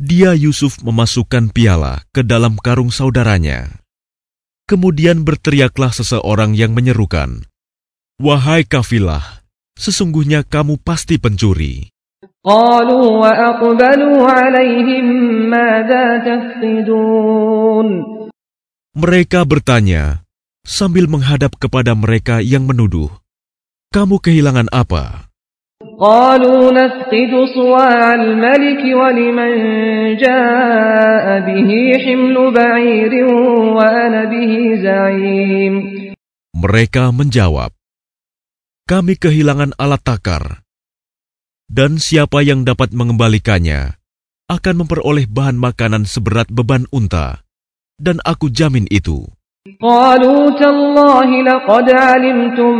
dia Yusuf memasukkan piala ke dalam karung saudaranya. Kemudian berteriaklah seseorang yang menyerukan, "Wahai kafilah, sesungguhnya kamu pasti pencuri." Mereka bertanya sambil menghadap kepada mereka yang menuduh, "Kamu kehilangan apa?" قالوا نفقد صواع الملك ولمن جاء به حمل بعير وأنا به زعيم Mereka menjawab, Kami kehilangan alat takar, dan siapa yang dapat mengembalikannya akan memperoleh bahan makanan seberat beban unta, dan aku jamin itu. قالوا تالله لقد علمتم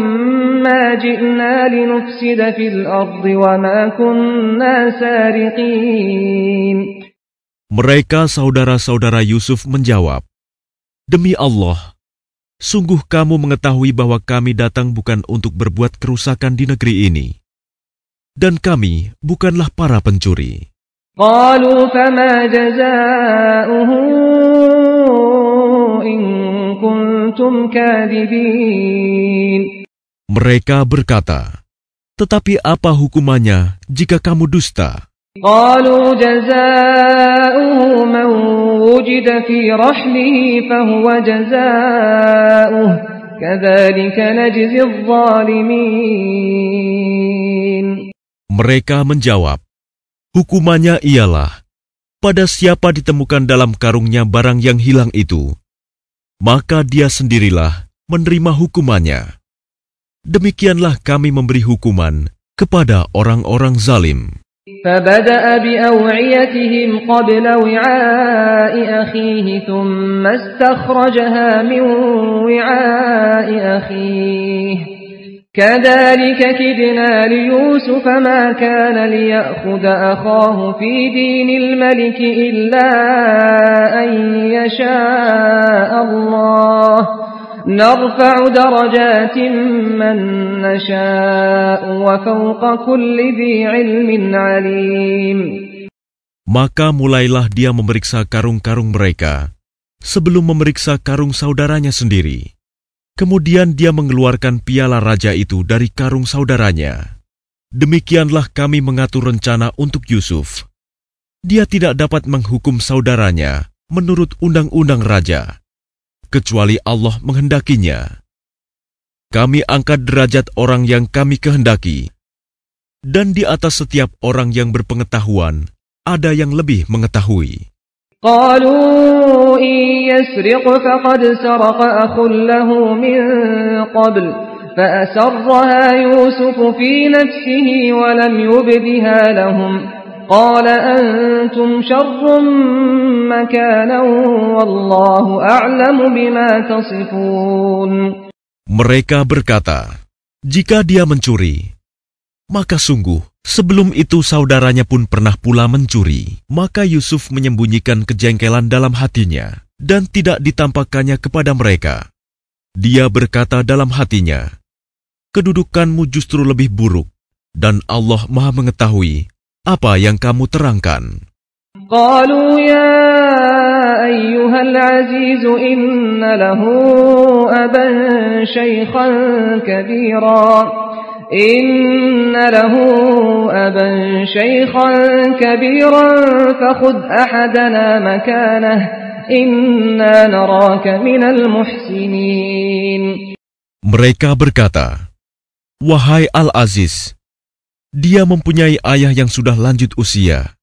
ما جئنا لنفسد في الأرض وما كنا سارقين Mereka saudara-saudara Yusuf menjawab, Demi Allah, sungguh kamu mengetahui bahwa kami datang bukan untuk berbuat kerusakan di negeri ini. Dan kami bukanlah para pencuri. قالوا فما جزاؤه إن كنتم كاذبين Mereka berkata, "Tetapi apa hukumannya jika kamu dusta?" قالوا جزاؤه من وجد في رحله فهو جزاؤه كذلك نجزي الظالمين Mereka menjawab, "Hukumannya ialah pada siapa ditemukan dalam karungnya barang yang hilang itu, maka dia sendirilah menerima hukumannya. Demikianlah kami memberi hukuman kepada orang-orang zalim." فبدأ بأوعيتهم قبل وعاء أخيه ثم استخرجها من وعاء أخيه كذلك كدنا ليوسف ما كان ليأخذ أخاه في دين الملك إلا أن يشاء الله نرفع درجات من نشاء وفوق كل ذي علم عليم Maka mulailah dia memeriksa karung-karung mereka sebelum memeriksa karung saudaranya sendiri. Kemudian dia mengeluarkan piala raja itu dari karung saudaranya. Demikianlah kami mengatur rencana untuk Yusuf. Dia tidak dapat menghukum saudaranya menurut undang-undang raja, kecuali Allah menghendakinya. Kami angkat derajat orang yang kami kehendaki, dan di atas setiap orang yang berpengetahuan ada yang lebih mengetahui. قالوا إن يسرق فقد سرق أخ له من قبل فأسرها يوسف في نفسه ولم يبدها لهم قال أنتم شر مكانا والله أعلم بما تصفون. Mereka berkata, "Jika dia mencuri, maka sungguh sebelum itu saudaranya pun pernah pula mencuri." Maka Yusuf menyembunyikan kejengkelan dalam hatinya dan tidak ditampakkannya kepada mereka. Dia berkata dalam hatinya, "Kedudukanmu justru lebih buruk, dan Allah Maha Mengetahui apa yang kamu terangkan." قالوا يا أيها العزيز إن له أبا شيخا كبيرا إن له أبا شيخا كبيرا فخذ أحدنا مكانه إنا نراك من المحسنين Mereka berkata, "Wahai Al-Aziz, dia mempunyai ayah yang sudah lanjut usia.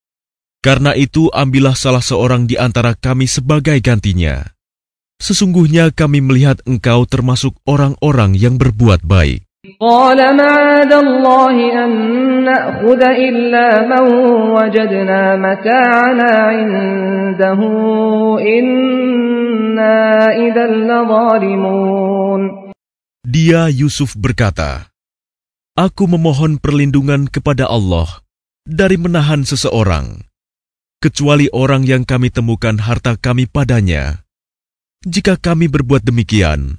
Karena itu ambillah salah seorang di antara kami sebagai gantinya. Sesungguhnya kami melihat engkau termasuk orang-orang yang berbuat baik." قال معاذ الله أن نأخذ إلا من وجدنا متاعنا عنده إنا إذا لظالمون Dia Yusuf berkata, Aku memohon perlindungan kepada Allah dari menahan seseorang, kecuali orang yang kami temukan harta kami padanya. Jika kami berbuat demikian,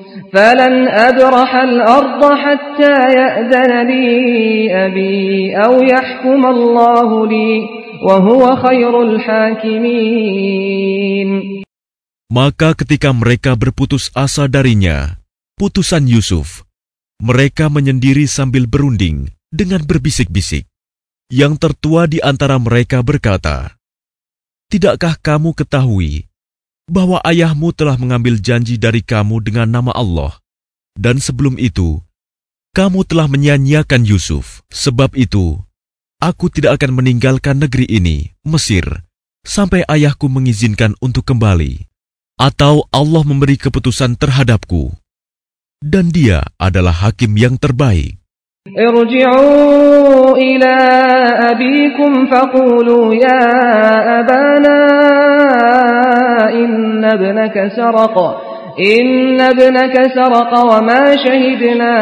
فلن أبرح الأرض حتى يأذن لي أبي أو يحكم الله لي وهو خير الحاكمين Maka ketika mereka berputus asa darinya, putusan Yusuf, mereka menyendiri sambil berunding dengan berbisik-bisik. Yang tertua di antara mereka berkata, Tidakkah kamu ketahui bahwa ayahmu telah mengambil janji dari kamu dengan nama Allah, dan sebelum itu kamu telah menyanyiakan Yusuf. Sebab itu, aku tidak akan meninggalkan negeri ini, Mesir, sampai ayahku mengizinkan untuk kembali, atau Allah memberi keputusan terhadapku, dan Dia adalah hakim yang terbaik. Irji'u إلى أبيكم فقولوا يا أبانا إن ابنك سرق إن ابنك سرق وما شهدنا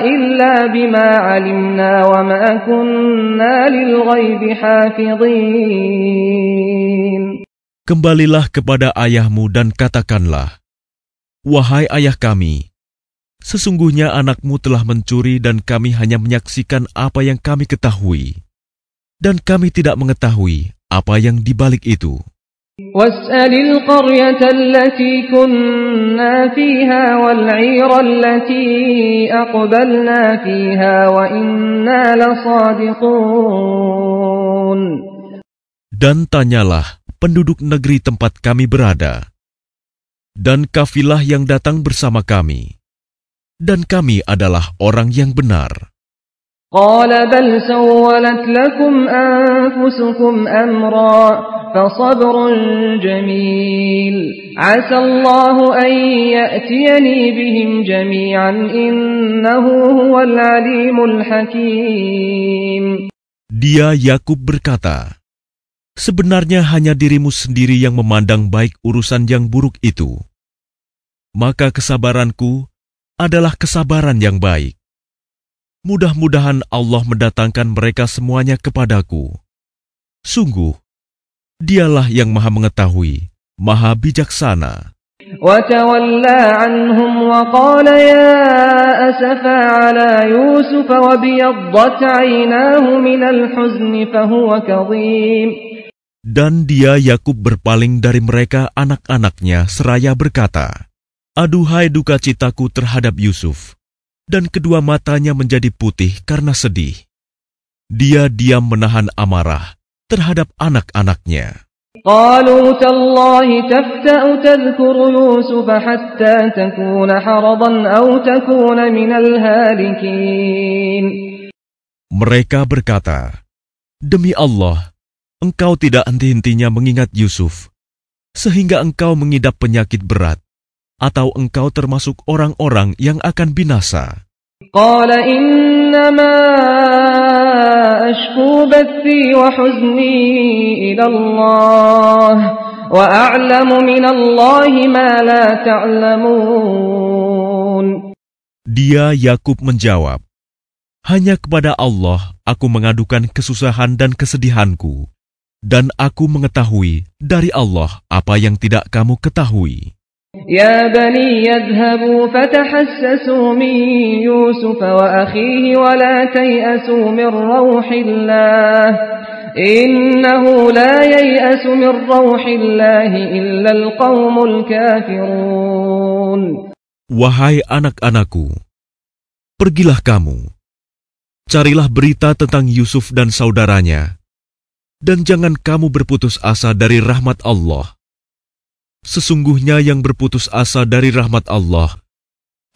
إلا بما علمنا وما كنا للغيب حافظين Kembalilah kepada ayahmu dan katakanlah, Wahai ayah kami, Sesungguhnya anakmu telah mencuri dan kami hanya menyaksikan apa yang kami ketahui. Dan kami tidak mengetahui apa yang dibalik itu. Dan tanyalah penduduk negeri tempat kami berada, dan kafilah yang datang bersama kami dan kami adalah orang yang benar. قال بل سولت لكم أنفسكم أمرا فصبر جميل عسى الله أن يأتيني بهم جميعا إنه هو العليم الحكيم Dia Yakub berkata, Sebenarnya hanya dirimu sendiri yang memandang baik urusan yang buruk itu. Maka kesabaranku adalah kesabaran yang baik. Mudah-mudahan Allah mendatangkan mereka semuanya kepadaku. Sungguh, dialah yang maha mengetahui, maha bijaksana. وتولى عنهم وقال يا أسفا على يوسف وبيضت عيناه من الحزن فهو كظيم Dan dia Yakub berpaling dari mereka anak-anaknya seraya berkata, Aduhai duka citaku terhadap Yusuf. Dan kedua matanya menjadi putih karena sedih. Dia diam menahan amarah terhadap anak-anaknya. قالوا تالله تفتأ تذكر يوسف حتى تكون حرضا أو تكون من الهالكين Mereka berkata, Demi Allah, engkau tidak henti-hentinya mengingat Yusuf, sehingga engkau mengidap penyakit berat, atau engkau termasuk orang-orang yang akan binasa. Dia Yakub menjawab, Hanya kepada Allah aku mengadukan kesusahan dan kesedihanku, dan aku mengetahui dari Allah apa yang tidak kamu ketahui. يا بني يذهبوا فتحسسوا من يوسف وأخيه ولا تيأسوا من روح الله إنه لا ييأس من روح الله إلا القوم الكافرون Wahai anak-anakku, pergilah kamu, carilah berita tentang Yusuf dan saudaranya, dan jangan kamu berputus asa dari rahmat Allah. Sesungguhnya yang berputus asa dari rahmat Allah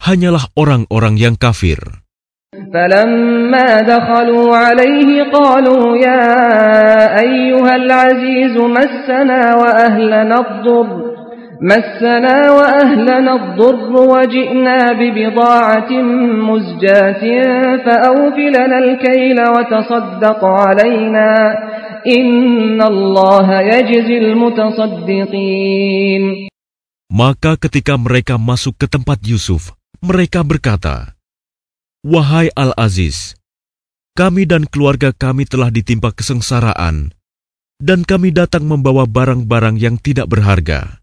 hanyalah orang-orang yang kafir. فلما دخلوا عليه قالوا يا أيها العزيز مسنا وأهلنا الضر مسنا وأهلنا الضر وجئنا ببضاعة مزجاة فأوف لنا الكيل وتصدق علينا إن الله يجزي المتصدقين Maka ketika mereka masuk ke tempat Yusuf, mereka berkata, Wahai Al-Aziz, kami dan keluarga kami telah ditimpa kesengsaraan, dan kami datang membawa barang-barang yang tidak berharga.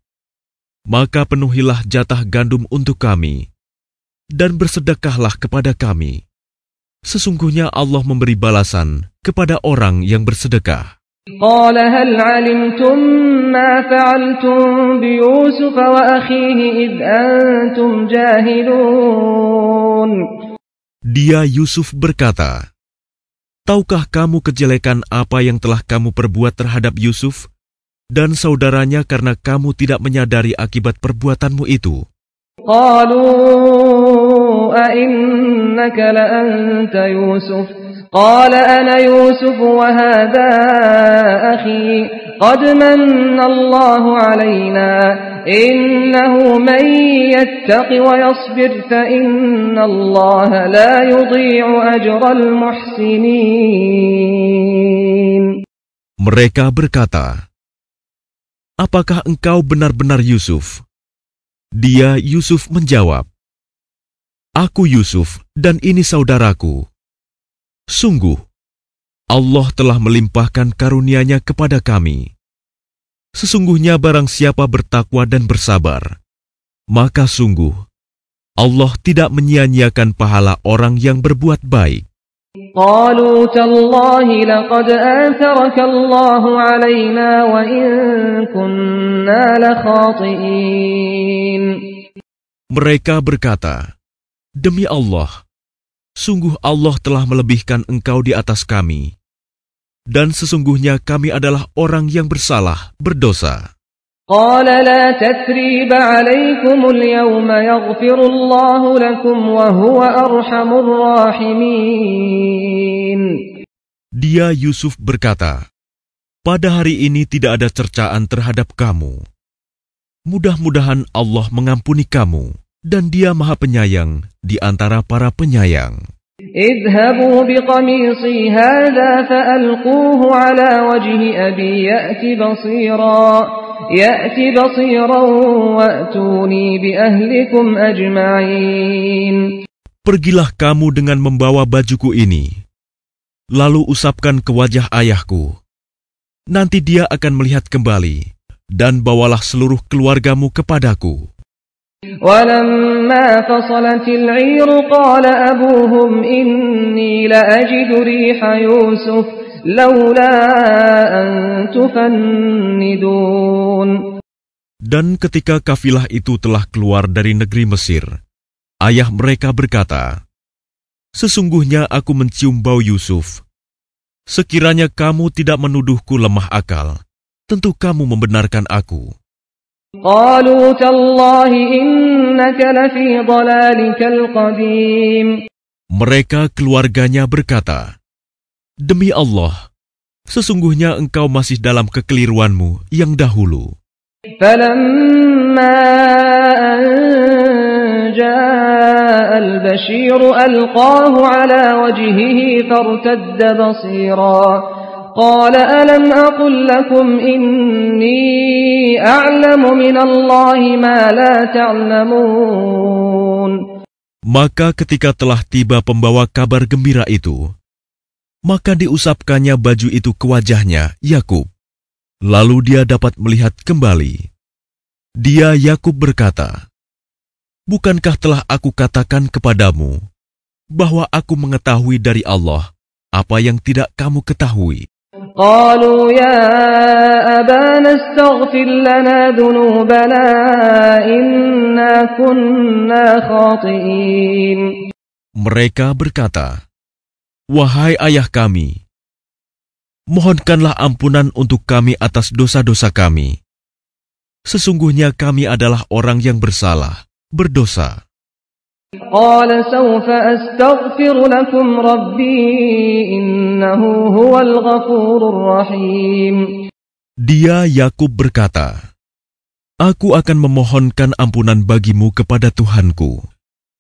Maka penuhilah jatah gandum untuk kami, dan bersedekahlah kepada kami. Sesungguhnya Allah memberi balasan kepada orang yang bersedekah. قال هل علمتم ما فعلتم بيوسف وأخيه إذ أنتم جاهلون Dia Yusuf berkata, Tahukah kamu kejelekan apa yang telah kamu perbuat terhadap Yusuf dan saudaranya karena kamu tidak menyadari akibat perbuatanmu itu? قالوا أئنك لأنت يوسف قال أنا يوسف وهذا أخي قد من الله علينا إنه من يتق ويصبر فإن الله لا يضيع أجر المحسنين Mereka berkata, Apakah engkau benar-benar Yusuf? Dia Yusuf menjawab, Aku Yusuf dan ini saudaraku. Sungguh, Allah telah melimpahkan karunia-Nya kepada kami. Sesungguhnya barang siapa bertakwa dan bersabar, maka sungguh Allah tidak menyia-nyiakan pahala orang yang berbuat baik. قالوا تالله لقد آثرك الله علينا وإن كنا لخاطئين Mereka berkata, Demi Allah, sungguh Allah telah melebihkan engkau di atas kami. Dan sesungguhnya kami adalah orang yang bersalah, berdosa. قال لا تثريب عليكم اليوم يغفر الله لكم وهو أرحم الراحمين Dia Yusuf berkata, Pada hari ini tidak ada cercaan terhadap kamu. Mudah-mudahan Allah mengampuni kamu, dan dia maha penyayang di antara para penyayang. اذهبوا بقميصي هذا فألقوه على وجه أبي يأت بصيرا يأت بصيرا وأتوني بأهلكم أجمعين Pergilah kamu dengan membawa bajuku ini, lalu usapkan ke wajah ayahku. Nanti dia akan melihat kembali, dan bawalah seluruh keluargamu kepadaku. ولما فصلت العير قال أبوهم إني لأجد ريح يوسف لولا أن تفندون Dan ketika kafilah itu telah keluar dari negeri Mesir, ayah mereka berkata, Sesungguhnya aku mencium bau Yusuf. Sekiranya kamu tidak menuduhku lemah akal, tentu kamu membenarkan aku. Mereka keluarganya berkata, Demi Allah, sesungguhnya engkau masih dalam kekeliruanmu yang dahulu. فلما أن جاء البشير ألقاه على وجهه فارتد بصيرا قال ألم أقل لكم إني أعلم من الله ما لا تعلمون Maka ketika telah tiba pembawa kabar gembira itu, maka diusapkannya baju itu ke wajahnya, Yakub. Lalu dia dapat melihat kembali. Dia Yakub berkata, Bukankah telah aku katakan kepadamu bahwa aku mengetahui dari Allah apa yang tidak kamu ketahui? قالوا يا أبانا استغفر لنا ذنوبنا إنا كنا خاطئين Mereka berkata, Wahai ayah kami, mohonkanlah ampunan untuk kami atas dosa-dosa kami. Sesungguhnya kami adalah orang yang bersalah, berdosa. Dia Yakub berkata, Aku akan memohonkan ampunan bagimu kepada Tuhanku.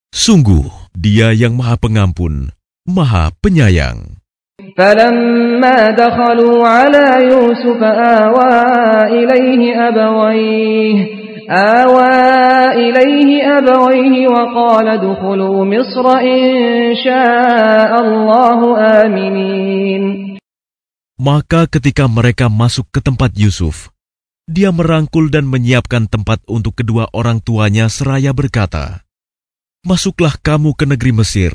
Sungguh, Dia yang Maha Pengampun, maha penyayang. فلما دخلوا على يوسف آوى إليه أبويه آوى إليه أبويه وقال ادخلوا مصر إن شاء الله آمنين Maka ketika mereka masuk ke tempat Yusuf, dia merangkul dan menyiapkan tempat untuk kedua orang tuanya seraya berkata, Masuklah kamu ke negeri Mesir,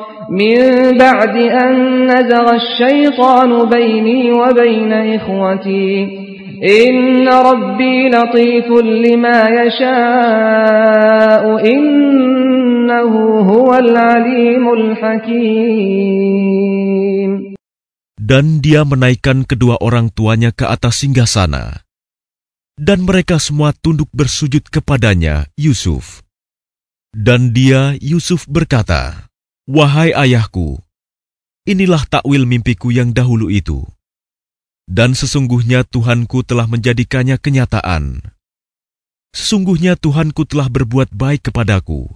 من بعد أن نزغ الشيطان بيني وبين إخوتي إن ربي لطيف لما يشاء إنه هو العليم الحكيم Dan dia menaikkan kedua orang tuanya ke atas singgasana. Dan mereka semua tunduk bersujud kepadanya, Yusuf. Dan dia, Yusuf berkata, Wahai ayahku, inilah takwil mimpiku yang dahulu itu. Dan sesungguhnya Tuhanku telah menjadikannya kenyataan. Sesungguhnya Tuhanku telah berbuat baik kepadaku.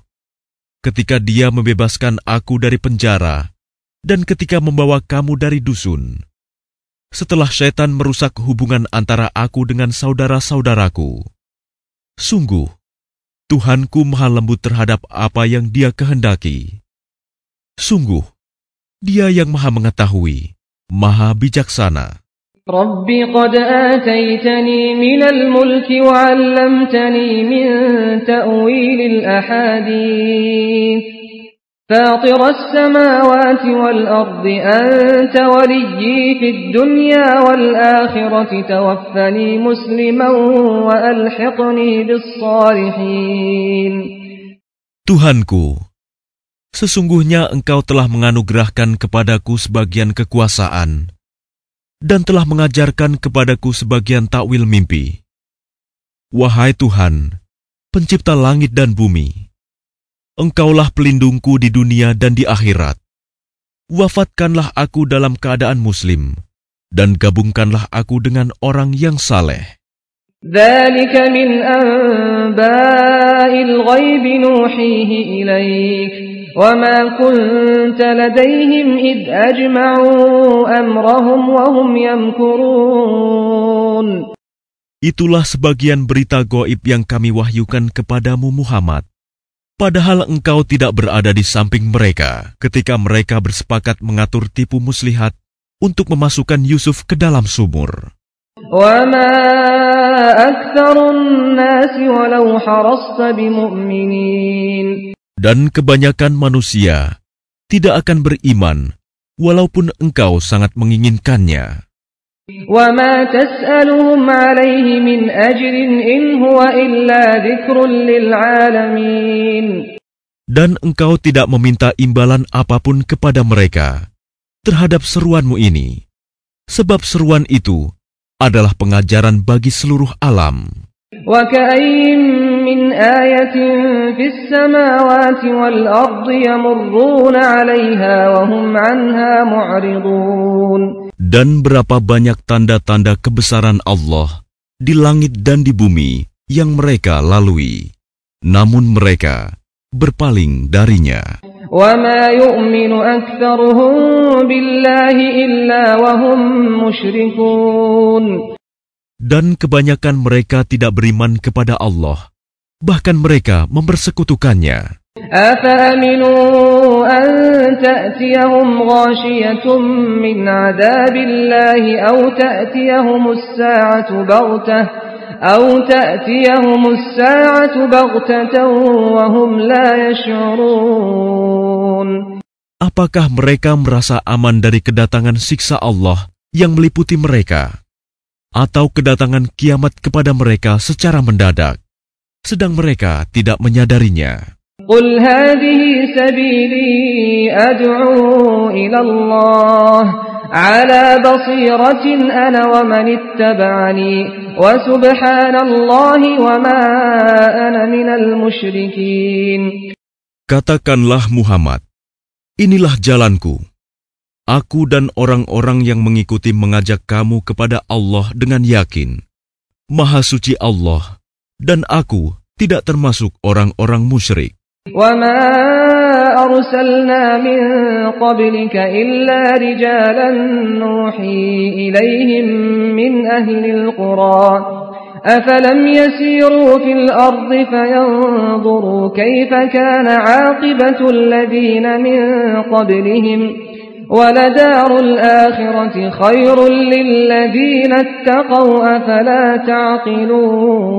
Ketika dia membebaskan aku dari penjara, dan ketika membawa kamu dari dusun. Setelah setan merusak hubungan antara aku dengan saudara-saudaraku. Sungguh, Tuhanku maha lembut terhadap apa yang dia kehendaki. Sungguh, dia yang maha mengetahui, maha bijaksana. رب قد آتيتني من الملك وعلمتني من تأويل الأحاديث فاطر السماوات والأرض أنت وليي في الدنيا والآخرة توفني مسلما وألحقني بالصالحين Tuhanku, sesungguhnya Engkau telah menganugerahkan kepadaku sebagian kekuasaan dan telah mengajarkan kepadaku sebagian takwil mimpi. Wahai Tuhan, pencipta langit dan bumi, Engkaulah pelindungku di dunia dan di akhirat. Wafatkanlah aku dalam keadaan muslim, dan gabungkanlah aku dengan orang yang saleh. ذلك من أنباء الغيب نوحيه إليك وما كنت لديهم إذ أجمعوا أمرهم وهم يمكرون Itulah sebagian berita goib yang kami wahyukan kepadamu Muhammad. Padahal engkau tidak berada di samping mereka ketika mereka bersepakat mengatur tipu muslihat untuk memasukkan Yusuf ke dalam sumur. Dan kebanyakan manusia tidak akan beriman walaupun engkau sangat menginginkannya. وما تسألهم عليه من أجر إن هو إلا ذكر للعالمين Dan engkau tidak meminta imbalan apapun kepada mereka terhadap seruanmu ini, sebab seruan itu adalah pengajaran bagi seluruh alam. وكأين من آية في السماوات والأرض يمرون عليها وهم عنها معرضون Dan berapa banyak tanda-tanda kebesaran Allah di langit dan di bumi yang mereka lalui, namun mereka berpaling darinya. وما يؤمن أكثرهم بالله إلا وهم مشركون Dan kebanyakan mereka tidak beriman kepada Allah, bahkan mereka mempersekutukannya. Apakah mereka merasa aman dari kedatangan siksa Allah yang meliputi mereka, atau kedatangan kiamat kepada mereka secara mendadak? sedang mereka tidak menyadarinya? قل هذه سبيلي أدعو إلى الله على بصيرة أنا ومن اتبعني وسبحان الله وما أنا من المشركين Katakanlah Muhammad, inilah jalanku. Aku dan orang-orang yang mengikuti mengajak kamu kepada Allah dengan yakin. Maha suci Allah, dan aku tidak termasuk orang-orang musyrik. وما أرسلنا من قبلك إلا رجالا نوحي إليهم من أهل القرى أفلم يسيروا في الأرض فينظروا كيف كان عاقبة الذين من قبلهم ولدار الآخرة خير للذين اتقوا أفلا تعقلون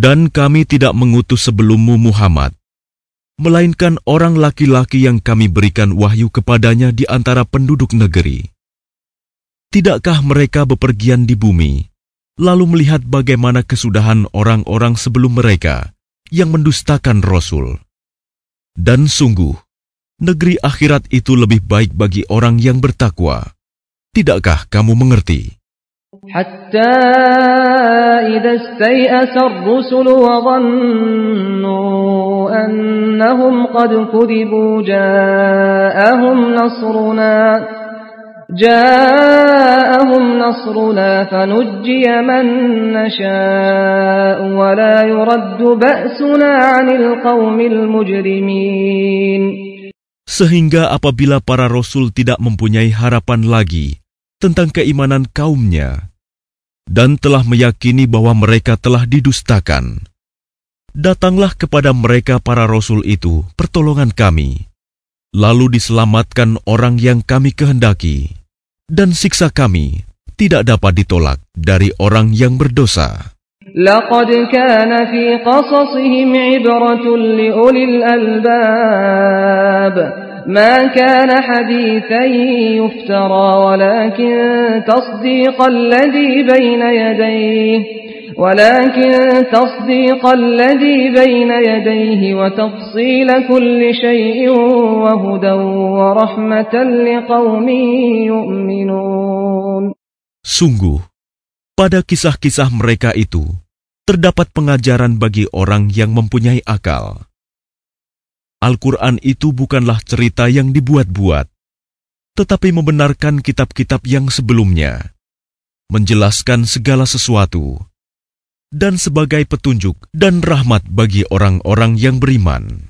Dan kami tidak mengutus sebelummu Muhammad, melainkan orang laki-laki yang kami berikan wahyu kepadanya di antara penduduk negeri. Tidakkah mereka bepergian di bumi, lalu melihat bagaimana kesudahan orang-orang sebelum mereka yang mendustakan Rasul? Dan sungguh, negeri akhirat itu lebih baik bagi orang yang bertakwa. Tidakkah kamu mengerti? حتى إذا استيأس الرسل وظنوا أنهم قد كذبوا جاءهم نصرنا جاءهم نصرنا فنجي من نشاء ولا يرد بأسنا عن القوم المجرمين sehingga apabila para rasul tidak mempunyai harapan lagi tentang keimanan kaumnya dan telah meyakini bahwa mereka telah didustakan, datanglah kepada mereka para rasul itu pertolongan kami. Lalu diselamatkan orang yang kami kehendaki, dan siksa kami tidak dapat ditolak dari orang yang berdosa. لقد كان في قصصهم عبرة لأولي الألباب. ما كان حديثا يفترى ولكن تصديق الذي بين يديه ولكن تصديق الذي بين يديه وتفصيل كل شيء وهدى ورحمة لقوم يؤمنون. Sungguh, pada kisah-kisah mereka itu terdapat pengajaran bagi orang yang mempunyai akal. Al-Quran itu bukanlah cerita yang dibuat-buat, tetapi membenarkan kitab-kitab yang sebelumnya, menjelaskan segala sesuatu, dan sebagai petunjuk dan rahmat bagi orang-orang yang beriman.